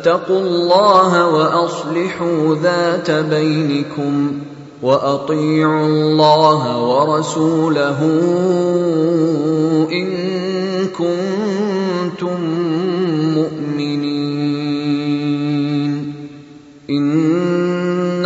فاتقوا الله وأصلحوا ذات بينكم وأطيعوا الله ورسوله إن كنتم مؤمنين.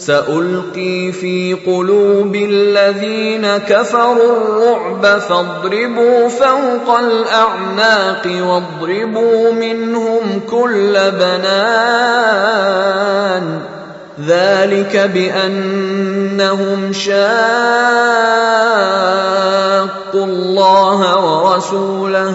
سألقي في قلوب الذين كفروا الرعب فاضربوا فوق الأعناق واضربوا منهم كل بنان ذلك بأنهم شاقوا الله ورسوله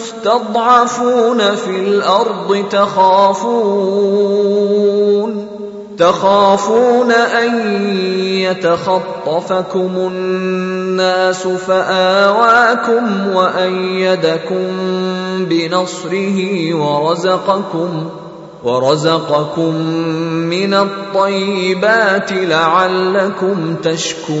مستضعفون في الأرض تخافون تخافون أن يتخطفكم الناس فآواكم وأيدكم بنصره ورزقكم ورزقكم من الطيبات لعلكم تشكرون.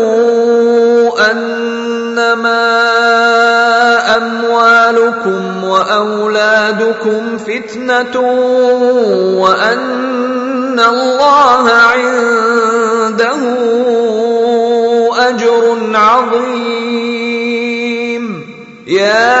وأولادكم فتنة وأن الله عنده أجر عظيم. يا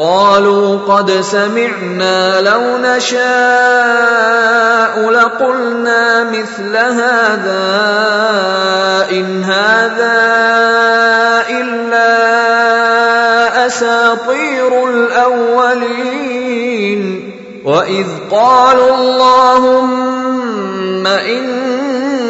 قالوا قد سمعنا لو نشاء لقلنا مثل هذا إن هذا إلا أساطير الأولين وإذ قالوا اللهم إن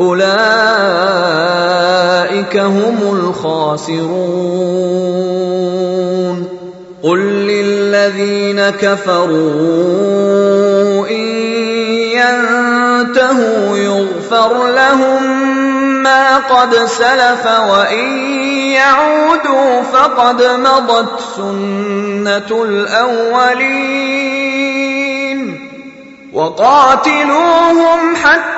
أولئك هم الخاسرون. قل للذين كفروا إن ينتهوا يغفر لهم ما قد سلف وإن يعودوا فقد مضت سنة الأولين. وقاتلوهم حتى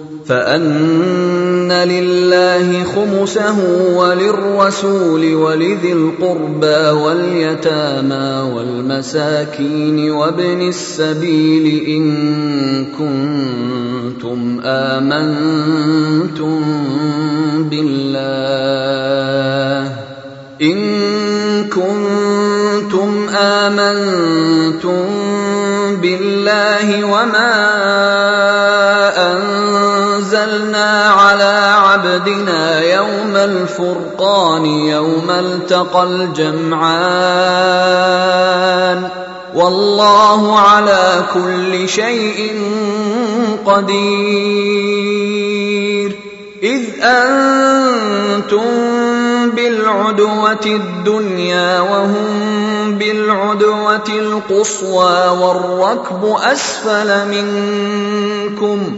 فأن لله خمسه وللرسول ولذي القربى واليتامى والمساكين وابن السبيل إن كنتم آمنتم بالله إن كنتم آمنتم بالله وما أنزلنا على عبدنا يوم الفرقان يوم التقى الجمعان. والله على كل شيء قدير. إذ أنتم بالعدوة الدنيا وهم بالعدوة القصوى والركب أسفل منكم.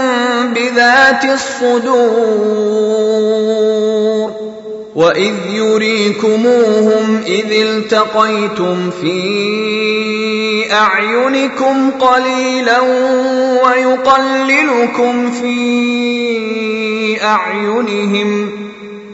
بذات الصدور وإذ يريكموهم إذ التقيتم في أعينكم قليلا ويقللكم في أعينهم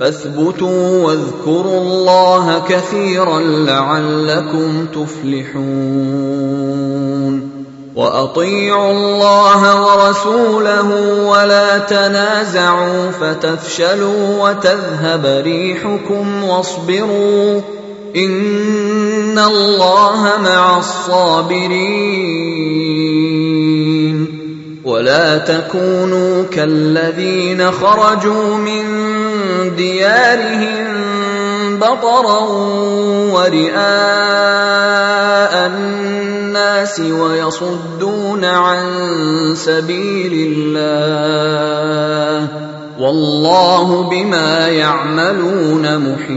فاثبتوا واذكروا الله كثيرا لعلكم تفلحون. وأطيعوا الله ورسوله ولا تنازعوا فتفشلوا وتذهب ريحكم واصبروا. إن الله مع الصابرين. ولا تكونوا كالذين خرجوا من ديارهم بطرا ورئاء الناس ويصدون عن سبيل الله والله بما يعملون محيط.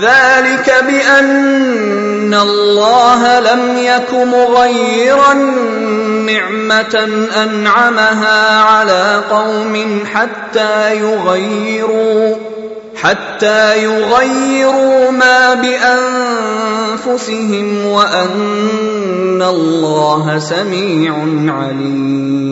ذلك بأن الله لم يك مغيرا نعمة أنعمها على قوم حتى يغيروا حتى يغيروا ما بأنفسهم وأن الله سميع عليم.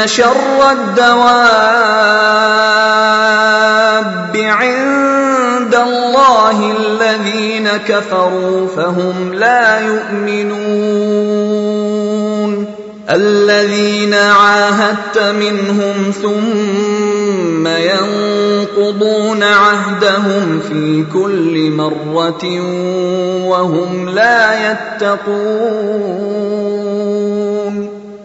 ان شر الدواب عند الله الذين كفروا فهم لا يؤمنون. الذين عاهدت منهم ثم ينقضون عهدهم في كل مرة وهم لا يتقون.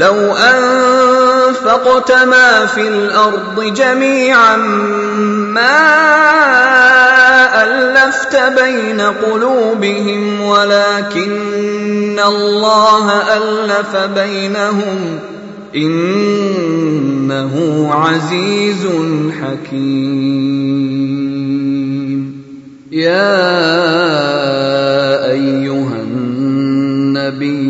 لو أنفقت ما في الأرض جميعا ما ألفت بين قلوبهم ولكن الله ألف بينهم إنه عزيز حكيم. يا أيها النبي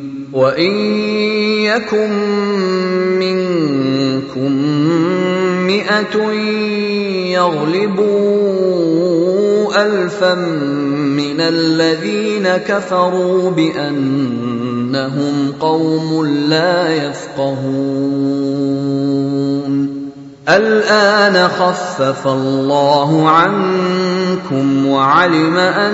وان يكن منكم مئه يغلبوا الفا من الذين كفروا بانهم قوم لا يفقهون الان خفف الله عنكم وعلم ان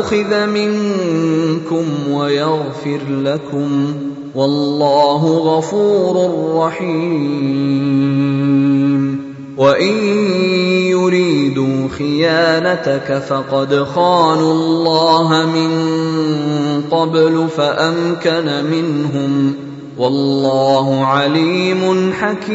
أخذ منكم ويغفر لكم والله غفور رحيم. وإن يريدوا خيانتك فقد خانوا الله من قبل فأمكن منهم. والله عليم حكيم.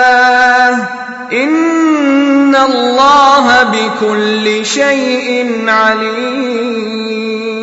الله بكل شيء عليم.